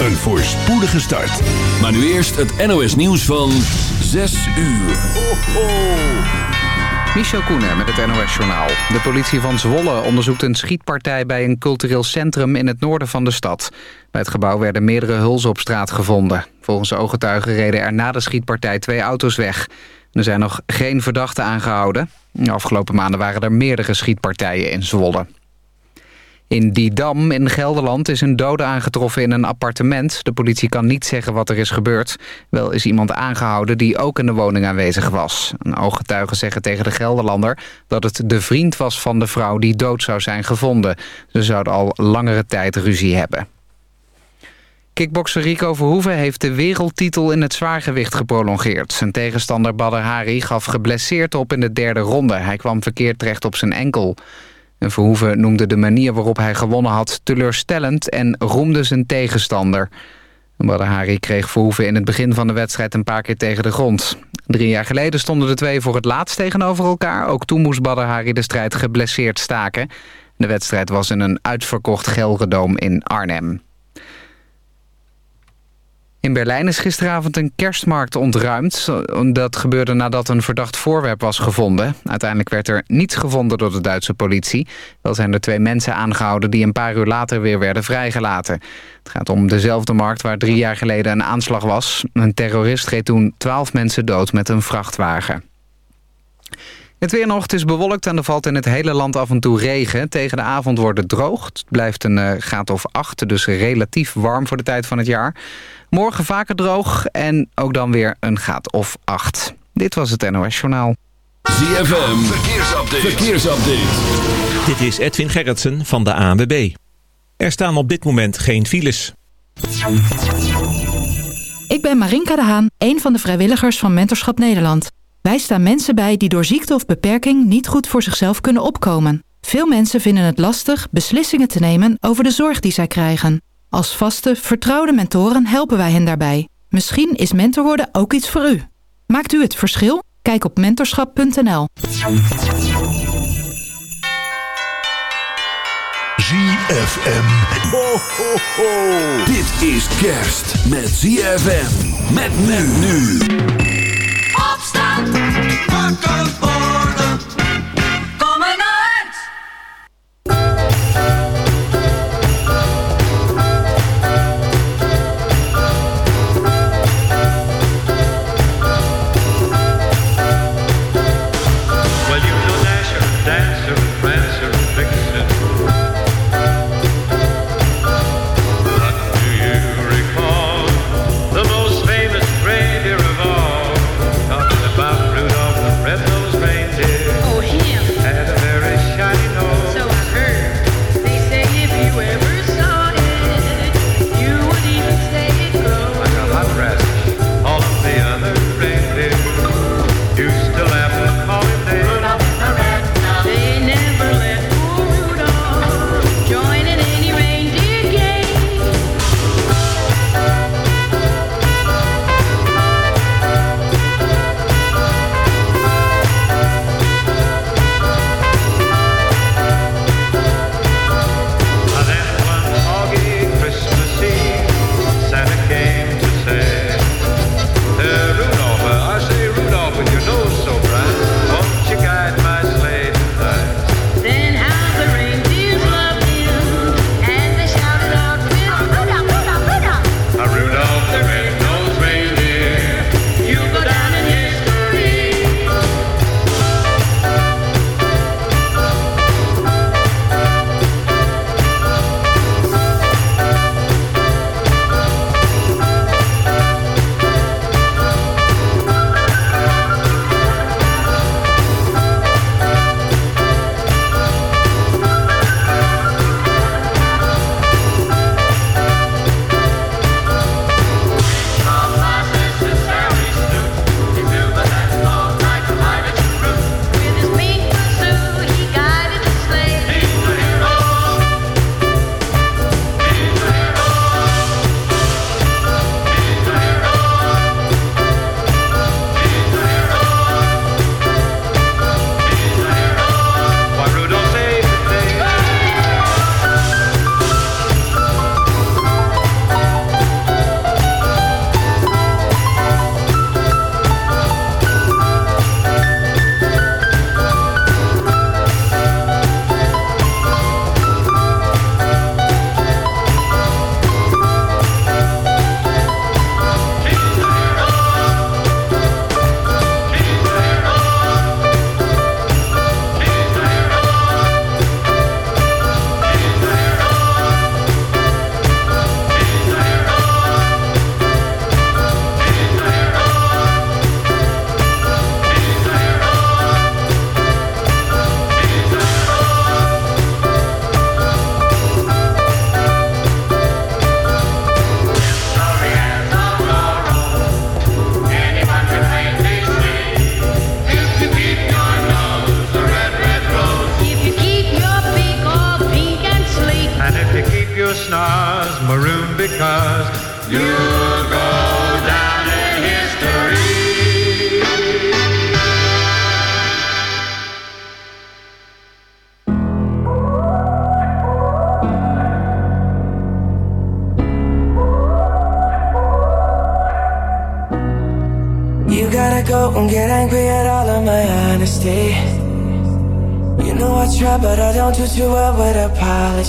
een voorspoedige start. Maar nu eerst het NOS nieuws van 6 uur. Ho, ho. Michel Koenen met het NOS-journaal. De politie van Zwolle onderzoekt een schietpartij bij een cultureel centrum in het noorden van de stad. Bij het gebouw werden meerdere hulzen op straat gevonden. Volgens ooggetuigen reden er na de schietpartij twee auto's weg. Er zijn nog geen verdachten aangehouden. De afgelopen maanden waren er meerdere schietpartijen in Zwolle. In Didam in Gelderland is een dode aangetroffen in een appartement. De politie kan niet zeggen wat er is gebeurd. Wel is iemand aangehouden die ook in de woning aanwezig was. Een ooggetuige zeggen tegen de Gelderlander... dat het de vriend was van de vrouw die dood zou zijn gevonden. Ze zouden al langere tijd ruzie hebben. Kickbokser Rico Verhoeven heeft de wereldtitel in het zwaargewicht geprolongeerd. Zijn tegenstander Badr Hari gaf geblesseerd op in de derde ronde. Hij kwam verkeerd terecht op zijn enkel. En Verhoeven noemde de manier waarop hij gewonnen had teleurstellend en roemde zijn tegenstander. Badr Hari kreeg Verhoeven in het begin van de wedstrijd een paar keer tegen de grond. Drie jaar geleden stonden de twee voor het laatst tegenover elkaar. Ook toen moest Badr Hari de strijd geblesseerd staken. De wedstrijd was in een uitverkocht Gelredoom in Arnhem. In Berlijn is gisteravond een kerstmarkt ontruimd. Dat gebeurde nadat een verdacht voorwerp was gevonden. Uiteindelijk werd er niets gevonden door de Duitse politie. Wel zijn er twee mensen aangehouden die een paar uur later weer werden vrijgelaten. Het gaat om dezelfde markt waar drie jaar geleden een aanslag was. Een terrorist reed toen twaalf mensen dood met een vrachtwagen. Het weer nog, is bewolkt en er valt in het hele land af en toe regen. Tegen de avond wordt het droog. Het blijft een uh, graad of acht, dus relatief warm voor de tijd van het jaar. Morgen vaker droog en ook dan weer een graad of acht. Dit was het NOS Journaal. ZFM, verkeersupdate. verkeersupdate. Dit is Edwin Gerritsen van de ANWB. Er staan op dit moment geen files. Ik ben Marinka de Haan, een van de vrijwilligers van Mentorschap Nederland. Wij staan mensen bij die door ziekte of beperking niet goed voor zichzelf kunnen opkomen. Veel mensen vinden het lastig beslissingen te nemen over de zorg die zij krijgen. Als vaste, vertrouwde mentoren helpen wij hen daarbij. Misschien is mentor worden ook iets voor u. Maakt u het verschil? Kijk op mentorschap.nl. ZFM. Ho, ho, ho. Dit is kerst met ZFM. Met men nu. Opstand. Wakker worden.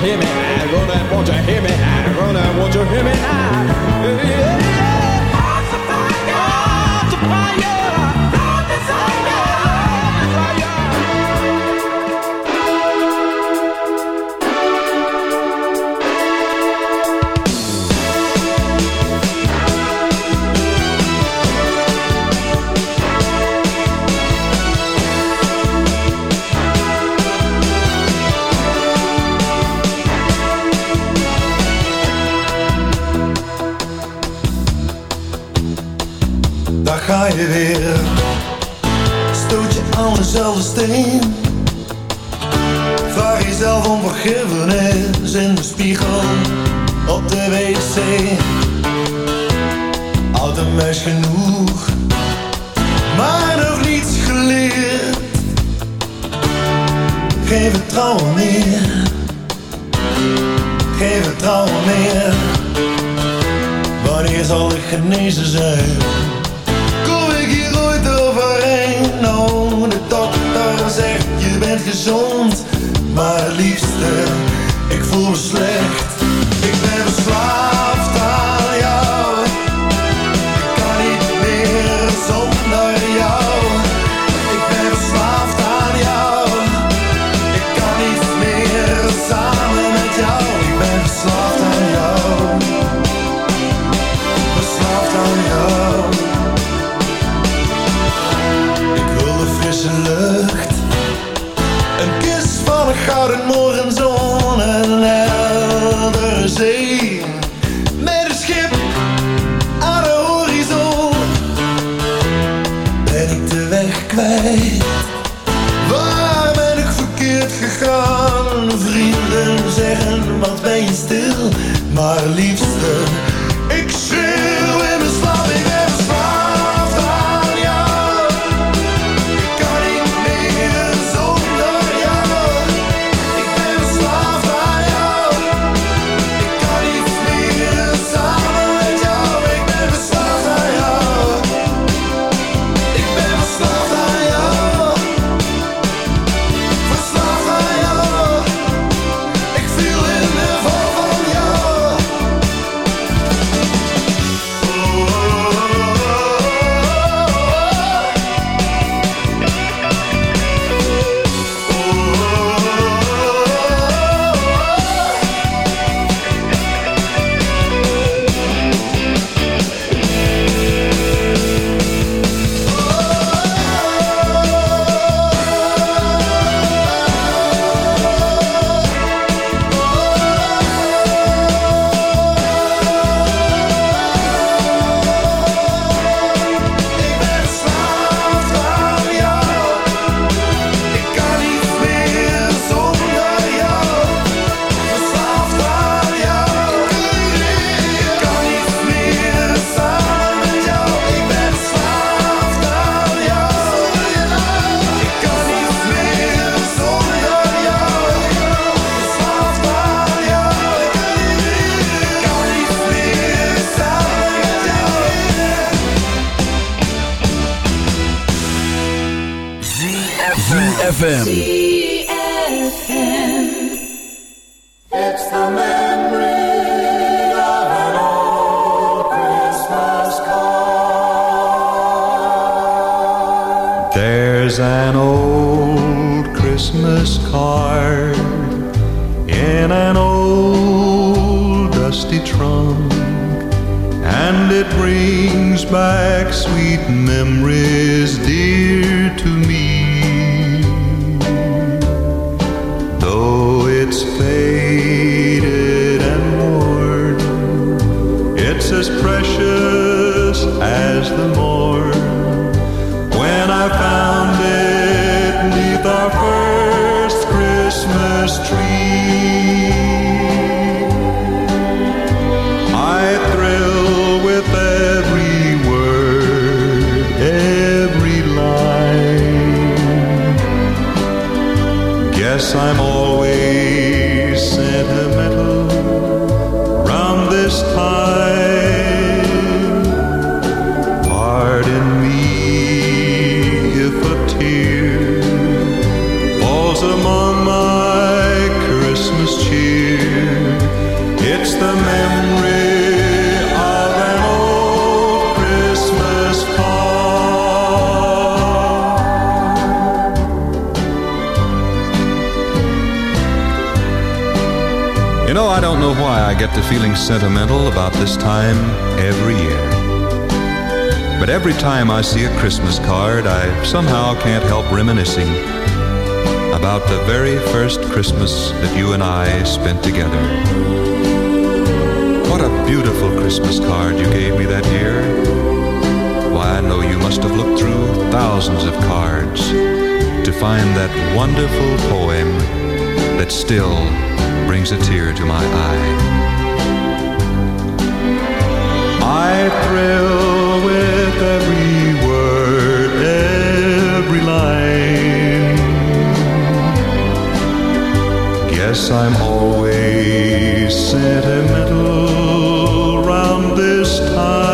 hear me? I'm gonna you hear me? babe. There's an old Christmas card in an old dusty trunk, and it brings back sweet memories, dear. I get to feeling sentimental about this time every year. But every time I see a Christmas card, I somehow can't help reminiscing about the very first Christmas that you and I spent together. What a beautiful Christmas card you gave me that year. Why, I know you must have looked through thousands of cards to find that wonderful poem that still brings a tear to my eye. I thrill with every word, every line. Guess I'm always sentimental around this time.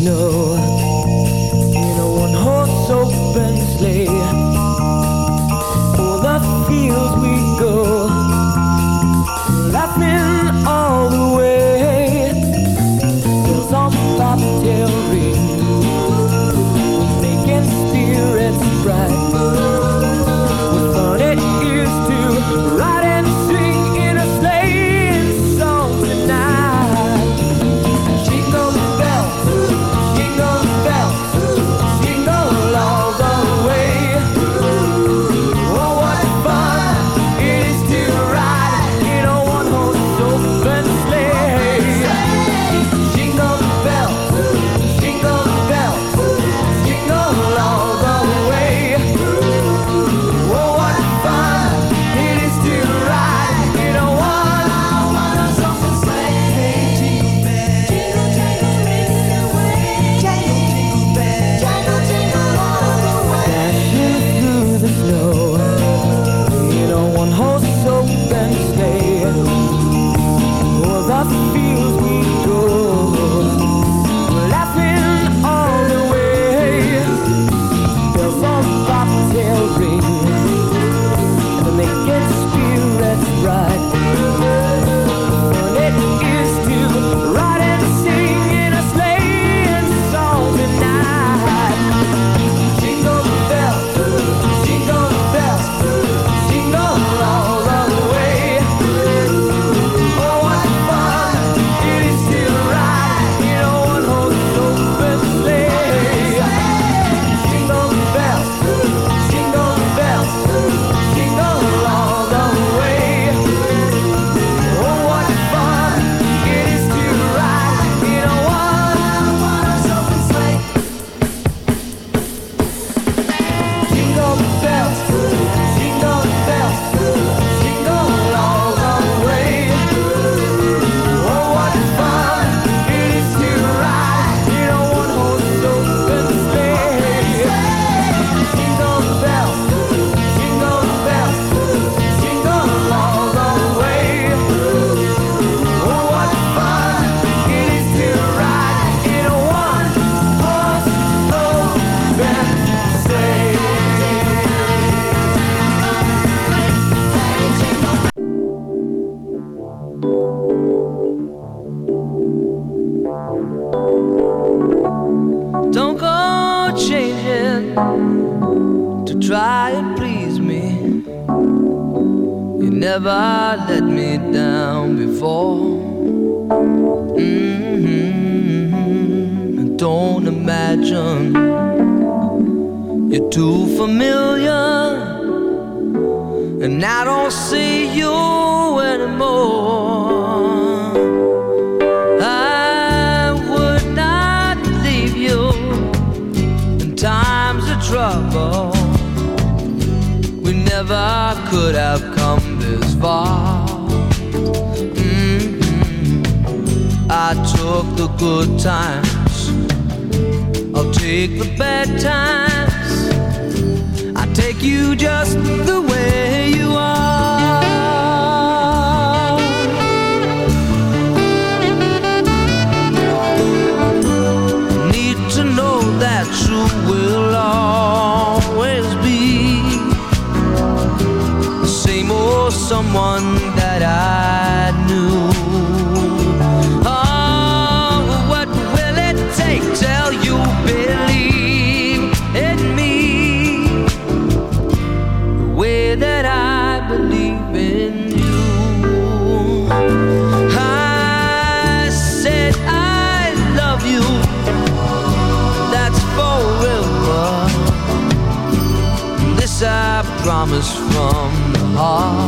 No. 啊。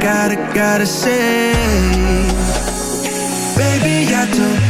gotta, gotta say. Baby, I don't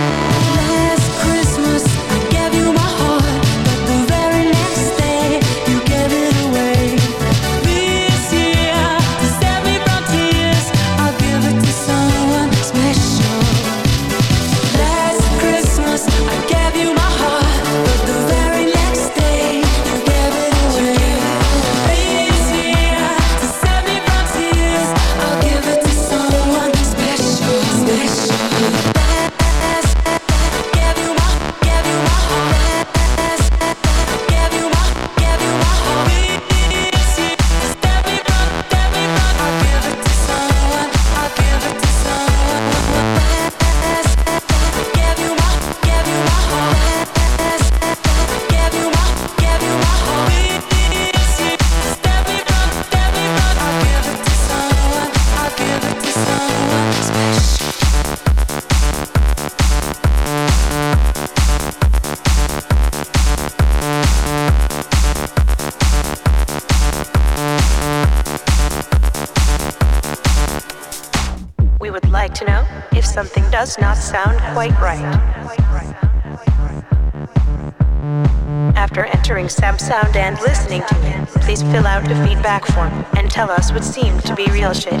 tell us what seemed to be real shit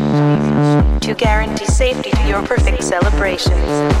to guarantee safety to your perfect celebrations.